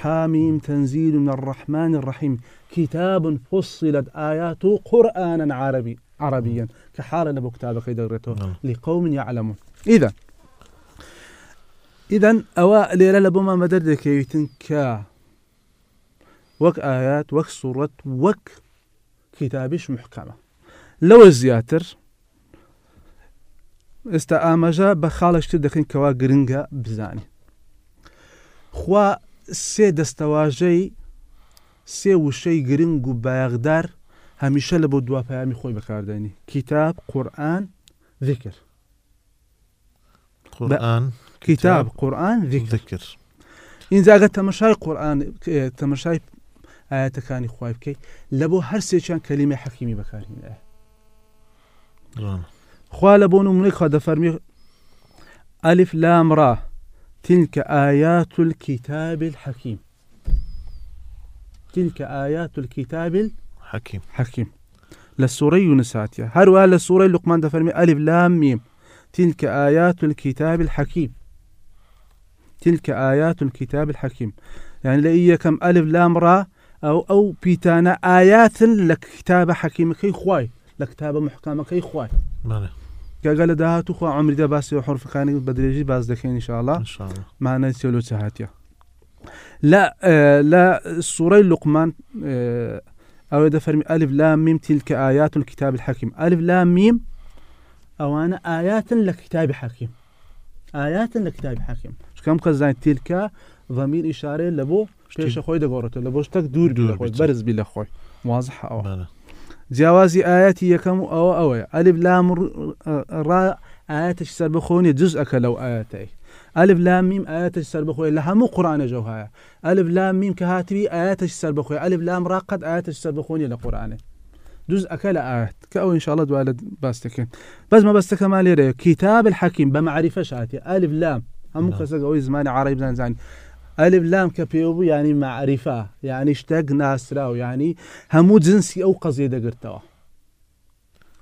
حاميم تنزيل من الرحمن الرحيم. كتاب فصلت آياته قرآنا عربي عربيا. كحالة لبو كتابك نعم. لقوم يعلمون. إذا إذا أوا ليرة لبو ما مدر دكيتن كا وەک ئايات وەک سوورەت وەک کتابیش محکەمە لەوە زیاتر ئێستا ئاماژە بە خاڵشتر دەکەین کەوا گرنگە بزانانی خوا سێ دەستەواژەی سێ وشەی گرنگ و بایەغدار هەمیشە لە بۆ دواپیامی خۆی بەکاردێنی. کتاب قورآن ذکر. قورآن کتاب قورآن ذکر. اینجاگە تەمەشای قورآن تەمەشای ئاەتەکانی خوای بکەیت لە بۆ هەر سێکیان کەلیمە حەکیمی بەکارهێنە ڕۆن خوا لە بۆ نمونەی خوا دەفەرمی ألف لام را. تلك آيات الكتاب الحكيم. تلك آيات الكتاب الحكيم. للسورة يونساتيا هروا للسورة لقمان دفرمي ألف لام ميم. تلك آيات الكتاب الحكيم. تلك آيات الكتاب الحكيم. يعني لإيه كم ألف لام را أو أو بيتانا آيات لكتاب حكيم كي خواي لكتاب محكمة كي خواي بەڵێ کەگە لە داهات و خوا عمریدا باسی و حرفەکانی بە درێژی باز دەکەین انشاءله انشاءالله مانە چێلو چاهاتە لا آه، لا سورة لقمان آه، أو دفرمي ألف لام ميم تلك آيات الكتاب الحكيم. ألف لام ميم أو أنا آيات لكتاب حكيم. آيات لكتاب حكيم. شو كم كزاين تلك؟ ضمير إشارة لبو شتيش خوي دقورته. لبو شتك دور دور بلا خوي بيت. برز بلا خوي واضح أو. بەڵێ جیاوازی ئاەتی یەکەم و ئەوە ئەوەیە. ئەلف لام ڕ ئاەتش سەر بخۆنی جز ئەکە لەو ئاەتەی ئەلف لام میم ئاەتش سەر بخۆی لە هەموو قورآانە ژەو هەیە. ئەلف لام میم کە هاتوی ئاەتش سەر بخۆی. ئەلف لام ڕقت ئاەتش سەر بخۆنی لە قورآانێ دوز ئەکە لە ئاەت کە ئەو انشاءڵە دوای لە باس دەکەن بەس مەبەستەکەمان لێرەیە کتاب الحەکیم بە معریفە شاتی. ئەلف لام. هەموو نعم. کەسەک ئەوەی زمانی عربی بزانزانی ئەلف لام کە پێوە ینی معریفە یعنی شتێک ناسرا و ینی هەموو جنسی ئەو قەزیە دەگرتەوە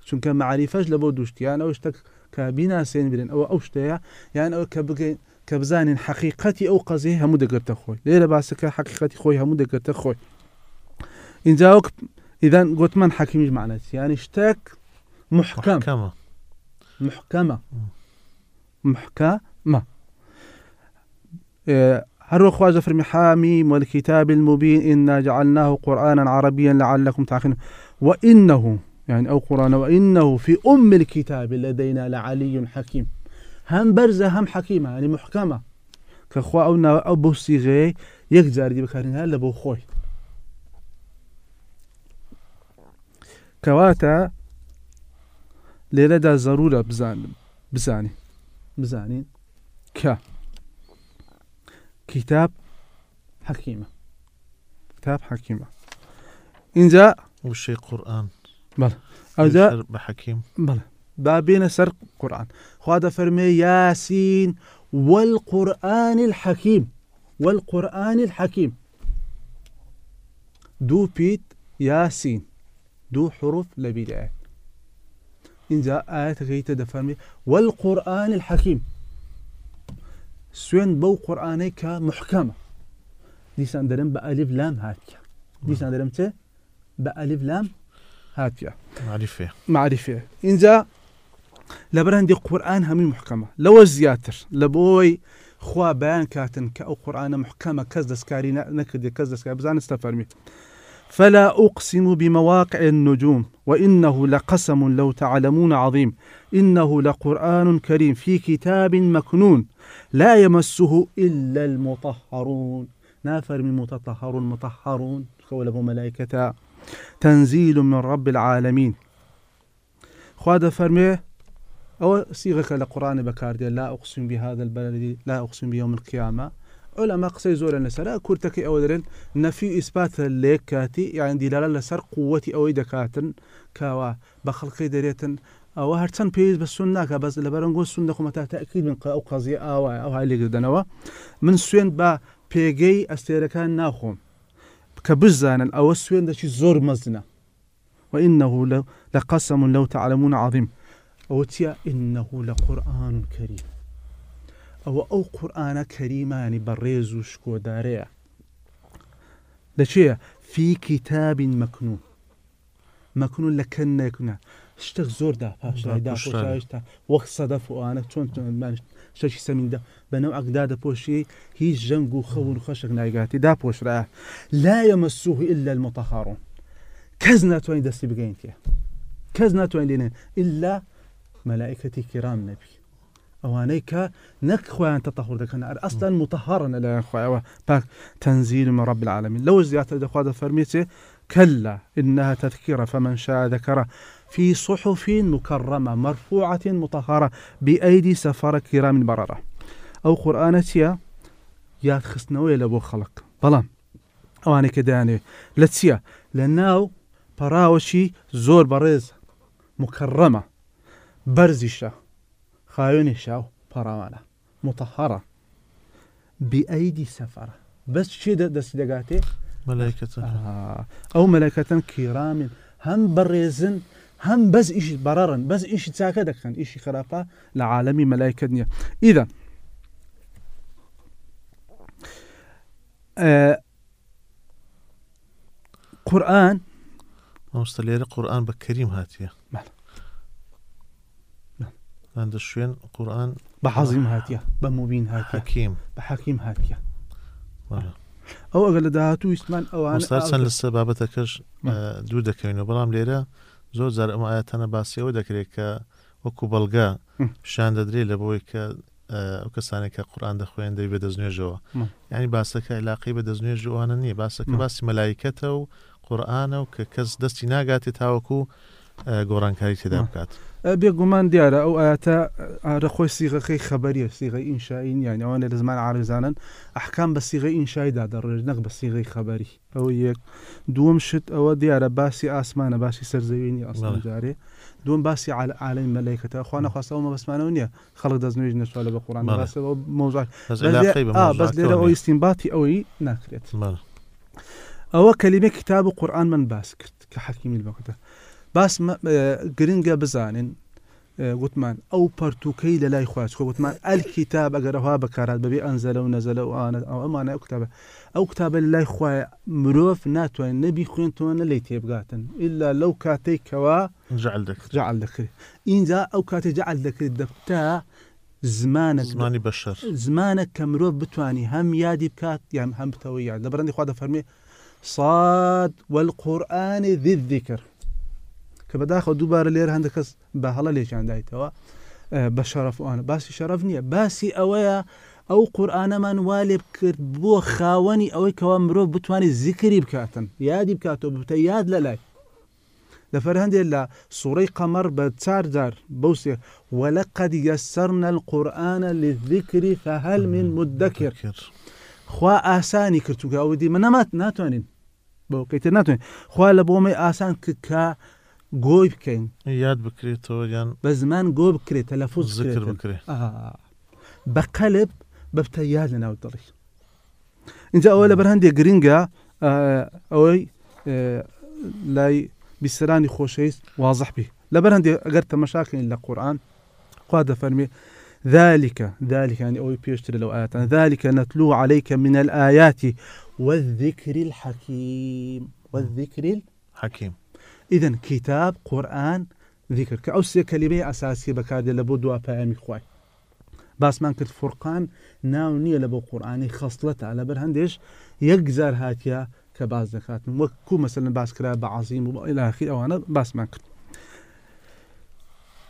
چونکە معریفەش لە بۆ دوشتیان ئەو شتێک کە بیناسێن برن ئەوە ئەو شتەیە یان ئەو کە بگەین کە بزانین حقیقەتی ئەو قەزی هەموو دەگرتە خۆی لێرە باسەکە حقیقەتی خۆی هەموو دەگرتە خۆی اینجا وەک ئیدان گوتمان حەکیمیش معنەت ینی شتێک محکەم محکەمە محكمة هل خواجة فرمي حاميم والكتاب المبين إنا جعلناه قرآنا عربيا لعلكم تعقلون. وإنه يعني أو قرآن وإنه في أم الكتاب لدينا لعلي حكيم. هم برزة هم حكيمة يعني محكمة. كخوا أو نا- أو بو صيغة يكجار دي بكارين هلا بو خوي. كواتا لێرەدا زەرورە بزانم بزانین بزانین کە کتاب حەکیمە کتاب حەکیمە اینجا وشەی قورآن ئەوجا بە حەکیم بڵێ با بێنە سەر قورآن خوا دەفەرمێ یاسین والقورآن الحەکیم والقورآن الحەکیم دوو پیت یاسین دوو حروف لە بیرایە اینجا ئاەتەکەیتە دەفەرمی والقورآن الحەکیم سوێن بەو قورآانەی کە محکەمە دیسان دەرم بە ئەلیف لام هاتیە دیسان دەرم چێ بە ئەلیف لام هاتیە معریفێ معرفێ اینجا لە بەرەندی قورآن هەمووی محکەمە لەوە زیاتر لە بۆی خوا بەیان کاتن کە ئەو قورآانە محکەمە کەس دەستکاری نەکردی کەس دەستکار بزانستە فەرمی فلا أقسم بمواقع النجوم وإنه لقسم لو تعلمون عظيم. إنه لقرآن كريم في كتاب مكنون لا يمسه إلا المطهرون. نافر من متطهرون مطهرون. قوله ملائكة تنزيل من رب العالمين. خواد فرمي أو صيغة لقرآن بكاردي لا أقسم بهذا البلد لا أقسم بيوم القيامة. ئەو ئەمە قسەی زۆرە لەسەر کورتەکەی ئەوە دەرێن نەفی ئیسپاتە لێک کاتی یان دیلالە لەسەر قووەتی ئەوەی دەکاتن کاوە بە خەڵقی دەرێتن. ئەوە هەرچەند پێویست بە سون ناکە بەس لە بەرەنگۆ سون دەخمەتا تاکی من ئەو قەزیە ئاوە ئەو هالێگردنەوە من سوێن بە پێگەی ئەستێرەکان ناخۆم. کە بزانن ئەوە سوێن دەچی زۆر مەزنە. وإنه لقسم لو تعلمون عظيم أو تيا إنه لقرآن كريم أو أو قرآن كريم يعني بريز وشكو داريا لشيء في كتاب مكنون مكنون لكن يكون شتێک زۆردا. داپۆشتا وەک سەدەف وانە چۆن شەشی سەمیندا بەنەو ئەگدا دەپۆشی هیچ ژەنگ و خەون و خەشک نایگاتی داپۆشرا. لا يمسوه إلا المطهرون. کەس ناتوانین دەستی بگەین تێ کەس ناتوانین لێنێن إلا مەلائکەتی کرام نەبی. ئەوانەی کە نەک خۆیان تەتەهور دەکەن ئەر ئەستان متەهارن لەلایەن خۆیەوە پاک تەنزیل من رب العالمين. لو زيادة دەخوا دەفەرمێتێ كلا إنها تذكرة فمن شاء ذكره في صحف مكرمة مرفوعة مطهرة بأيدي سفرة كرام بررة. أو قرآنتيا يا خستنەوەی لە بۆ خەڵک بەڵام ئەوانەی کە دایانێ لە چییە لە ناو پەراوەشی زۆر بەڕێز مکەڕەمە بەرزیشە خاوێنی شاو متەهرە بئیدی سەفرە. بەس چی دە- دەستی دەگاتێ؟ مەلایکەتە آه. ئەو مەلەکەتەن کیرامین هەم بەڕێزن هەم بەس ئیشی بەڕڕن بەس ئیشی چاکە دەکەن ئیشی خراپە لە عالەمی مەلایکت نییە. ئیدا. قورآن مامۆستا لێرە قورآن بە کەریم هاتیە. بەڵێ. هەندە شوێن قورآن بە حەزیم هاتیە بە مبین هاتیە حەکیم بە حەکیم هاتیە. ئەو ئەگە لە داهاتوو ئیسمان ئەوان چەند لەسە بابەتەکەش بە. اه، دوو دەکەوینەوە بەڵام لێرە زۆر جار ئەمە ئاەتەنە باسیەوە دەکرێت کە وەکو بەڵگا م. پیشان دەدرێت لە بۆی کە ئەو کەسانێک کە قورآان دەخوێن دەوی بە دەستنوێژەوە. ینی باسەکە علاقی بە دەستنوێژوانە نییە باسەکە. باسی مەلایکەتە و قورآانە و کە کەس دەستی ناگاتی تاوەکو گۆڕانکاری تێدا بکات. بێگومان دیارە ئەو ئاەتە ئارەخۆی سیغەکەی خبریە سیغی ئینشاین یان ئەوانە لە زمان عارزانن. ئەحکام بە سیغی ئینشایدا دەڕێژ نەک بە سیغی خبری ئەوە یەک دووەم شت ئەوە دیارە باسی ئاسمانە باسی سەرزەوینی ئەسڵجارێ دوم باسی على عالم ملائكه اخوان خاصه وما بسمانه نيه خلق دزنوج نشوا له بالقران بس موضوع. بس اه بس ليه او استنباطي او ناكريت ئەوە کەلیمە کتاب و قورآن من باس کرد کە حەکیمی بەکتە باس آه، گرنگە بزانین آه، گوتمان ئەو پەرتوکەی لە لای خواچ کۆ گوتمان ئەل کتاب ئەگەرەوە بەکارات بەبێ ئەنزەلە و نەزەلە و ئاە ئەو ئەمانە ئەو کتابە. ئەو کتابە لە لای خوای مرۆڤ ناتوانین نەبی خوێنتەوە لی تێبگاتن. ئللا لەو کاتێک کەوا جعل دەکرێت. اینجا ئەو کاتێ جعل دەکرێت دەبتا زمانە زمانی بەشەر. زمانە کە مرۆڤ بتانی هەم یادی بکات یان هەم بتەوە یاد. لە بەرەندی خوا دەفەرمێ صاد والقورآن ذي الذكر کە بەداخە دووبارە لێر هەندە کەس بە هەڵە لێکیان دایتەوە آه، بە شەرف وانە باسی شەرف نییە. باسی ئەوەیە ئەو قورآانەمان وا لێ بکرد بۆ خاوەنی ئەوەی کەوا مرۆڤ بتوانێت زیکری بکاتن یادی بکاتەوە بتە یاد لە لای. لەفەر هەندێک لە سوڕەی قەمەر بە چارجار بەوسێ وەلقد يسرنا القرآن للذكر فهل من مدكر. کرد خوا ئاسانی کردوگاودی من نەمات ناتوانین. بەوکەیتە ناتوانین. خوا لە بۆمەی ئاسان کە گۆی بکەین یاد بکرێتەوە یان بە زمان گۆ بکرێت تەلەفوز ذکر. بکرێت آه. بە قەلب بەفتە یاد لە ناو دڵی اینجا ئەوە لە بەر هەندێک گرنگە آه، ئەوەی آه، لای بیسرانی خۆشەویست وازح بی لەبەر هەندێک ئەگەر تەمەشاکەین لە قورآن خوا دەفەرمێ ذلك ذلك يعني أو بيشتري لو آيات ذلك نتلو عليك من الآيات والذكر الحكيم. والذكر ال... إذا كتاب قرآن ذكر. كأوسي كلمة أساسية بكاد دوا بيامي خواي. باس من كرت فرقان ناو لبو قرآني خصلت على برهندش. يقزر هاتيا كباز دكات وكو مثلا باس كلا بعظيم وإلى آخره أو أنا باس ما كرت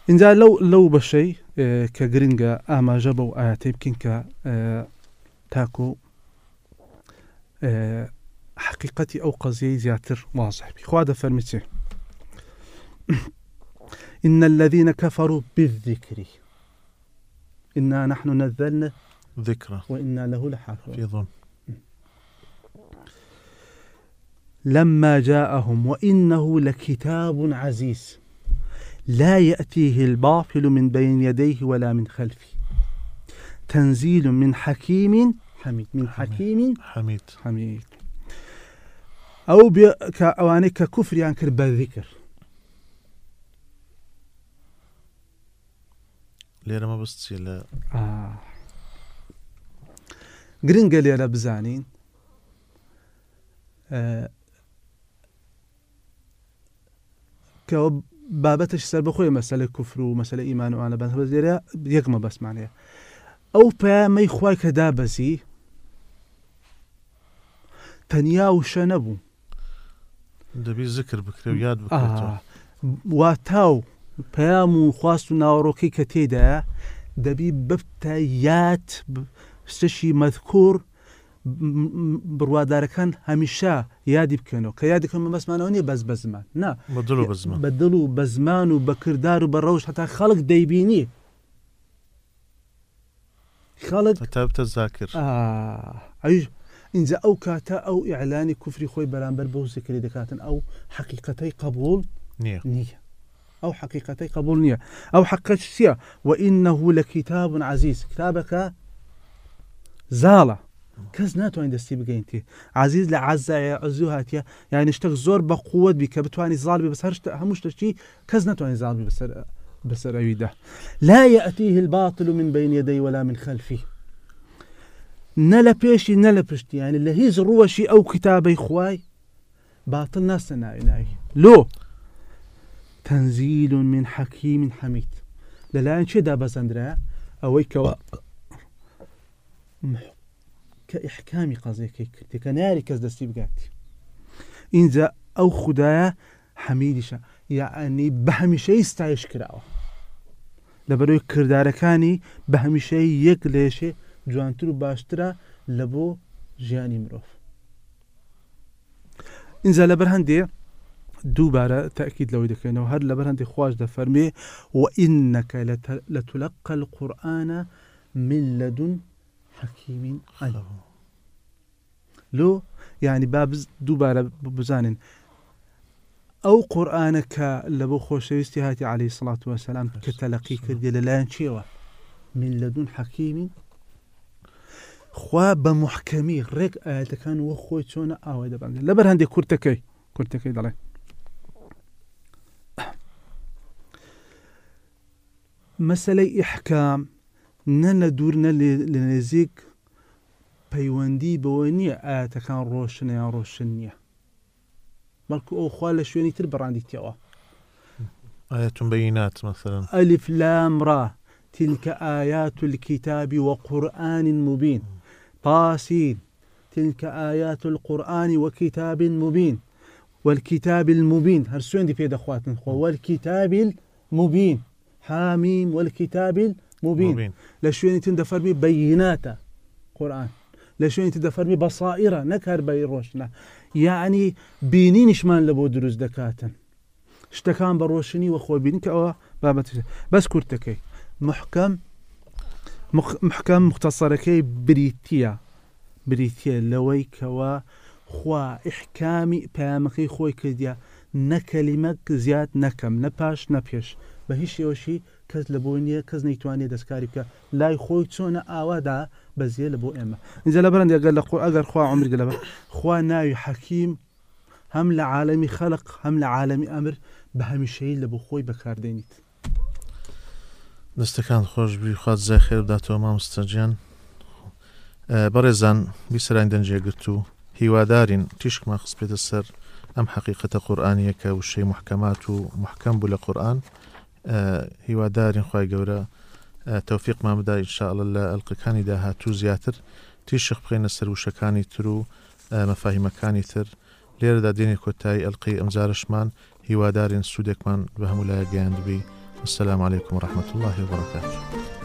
اینجا لەو لەو بەشەی آه، کە گرنگە ئاماژە بەو ئاەتی بکەین کە آه، تاکو آه، حقیقەتی ئەو قەزیەی زیاتر واضحبی خوا دەفەرمیچێ إن الذين كفروا بالذكر. إنا نحن نزلنا ذکرە وإنا له لحافظون. فیضون لما جاءهم وإنه لكتاب عزيز. لا يأتيه الباطل من بين يديه ولا من خلفه. تنزيل من حكيم حميد. من حكيم حەمید حميد. أو بي كأواني ككفر يعني كرب الذكر لێرە مە بستچی لە آه. گرنگە لێرە بزانین آه، کەەوە بابەتش سەر بەخۆی مەسلە کوفر و مەسلە ئیمان وانە بەس لێرە یەکمە بەسمانەیە ئەو پەیامەی خوای کە دابەزی تەنیا وشە نەبوو دەبی زکر بکرێ و یاد بکرێتەوە ئا، وا تاو پەیام و خواست و ناوەڕۆکەی کە تێدایە دەبی بفتە یات ب- شتەشی مەذکوور م- م- بڕوادارەکان هەمیشە یادی بکەنەوە. کە یادەکەم مەسمانەوە نیە بەس بە زمان نا. بە دڵ و بزمە بە دڵ و بە زمان و بە کردار و بە ڕەوش هەتا خەڵک دەیبینی. خەڵک تا بتە زاکر. ئەوش اینجا ئەو کاتە ئەو ئیعلانی کوفری خۆی بەرامبەر بەو زیکری دەکاتن ئەو حقیقەتەی قبول نییە. نییە. ئەو حقیقەتەی قبول نییە ئەو حقەت چییە وئینەه لە کتاب عزیز کتابەکە زاڵە کەس ناتوانین دەستی بگەینتی عزیز لە عزایە ئەزوو هاتیە یعنی شتێک زۆر بە قووت بی کە بتوانانی زاڵ بی بەسەر شتە- هەموو شتەشتی کەس ناتوانین زاڵ بی بەسەر بەسەر ئەویدا لا يأتيه الباطل من بين يدي ولا من خلفه نە لە پێشی نە پشتی ینی لە هیچ ڕوەشی ئەو کتابەی خوای باتل ناستە ناوی ناوی لۆ تەنزیل من حەکی من حەمید لەلایەن چێدا بەزەندرا ئەوەی کەەوە کە ئحکامی قەزیەکەی کردی کە ناری کەس دەستی بگاتی اینجا ئەو خوددایە حەمیدیشە یعنی بە هەمیشەی ستایش کراوە لەبەرەوەی کردارەکانی بە هەمیشەی یەک لێشێ جوانتر و باشترە لە بۆ ژیانی مرۆڤ اینجا لەبەر هەندێ دووبارە تاکیید لەوەی دەکەینەوە هەر لەبەر هەندێک خواش دەفەرمێ وئینەکە لە تولقە القورآانە من لەدون حەکیمین عەلیم لۆ یعنی با بز- دووبارە ب- بزانین ئەو قورآانە کە لە بۆ خۆشەویستی هاتی عليه سڵات کە تەلقی کردی لەلایەن چیەوە من لەدون حەکیمین خوا بە محکەمی ڕێک ئاەتەکان وە خۆی چۆنە ئاوای دەبندێت لەبەر هەندێک کورتەکەی کورتەکەی دەڵێ مەسلەی ئیحکام نە لە دوور نە لە نێزیک پەیوەندی بەوە نییە ئاەتەکان ڕۆشنە یان ڕۆشن نییە بەڵکو ئەو خوا لە شوێنی تر بەڕاندیتەوە ئاەتون بەینات مثلەن ألف لام را. تلك آيات الكتاب وقرآن مبين. طاسين. تلك آيات القرآن وكتاب مبين. والكتاب المبين. هرسون دي في دخواتن خو والكتاب المبين. حاميم والكتاب المبين. مبین لشوين تندفر بي بينات قرآن. لشوين تندفر بي بصائر. نكر بي روشنا يعني بينينشمان لبو دروز دكاتن. شتەکان بە ڕۆشنی وە خۆبین کە ئەوە بابەت بەس کورتەکەی محکەم مخ- محکەم مختصەرەکەی بریتە بریتە لەوەی کەوە خوا ئحکامی پامەکەی خۆی کردیا نەکەلیمە زیاد نەکەم نە پاش نەپێش بە هیچ شێوەشی کەس لە بۆ نییە کەس نەیتوانێت دەستکاری بکە. لای خۆی چۆنە ئاوادا بەزیە لە بۆ ئێمە. اینجا لە بەرەند ئەگەر لە خۆ ئەگەر خوا عمرگە لەبەر خوا ناوی حەکیم هەم لە عالەمی خەلق هەم لە عالەمی ئەمر بە هەمیشەی لە بۆ خۆی بەکاردێنیت. دەستەکان خۆش بی خوات زای خێر بداتەوە مامۆستەجیان بەڕێزان بیسەران دەنجێگرت و هیوادارین. تیشکمان خسپێتە سەر ئەم حقیقەتە قورآانیە کە وشەی محکەمات و محکەم بوو لە قورآن. هیوادارین خی گەورە تەوفیقمان بدا ئینشاءڵە لە ئەلقەکانی داهاتوو زیاتر. تیشق بخێنە سەر وشەکانی تر و مەفاهیمەکانی تر. لێرەدا دێنێ کۆتایی ئەلقی ئەمجارشمان هیوادارین سوودێکمان بە هەموو لایە گەیاندبی. السلام عليكم ورحمة الله وبركاته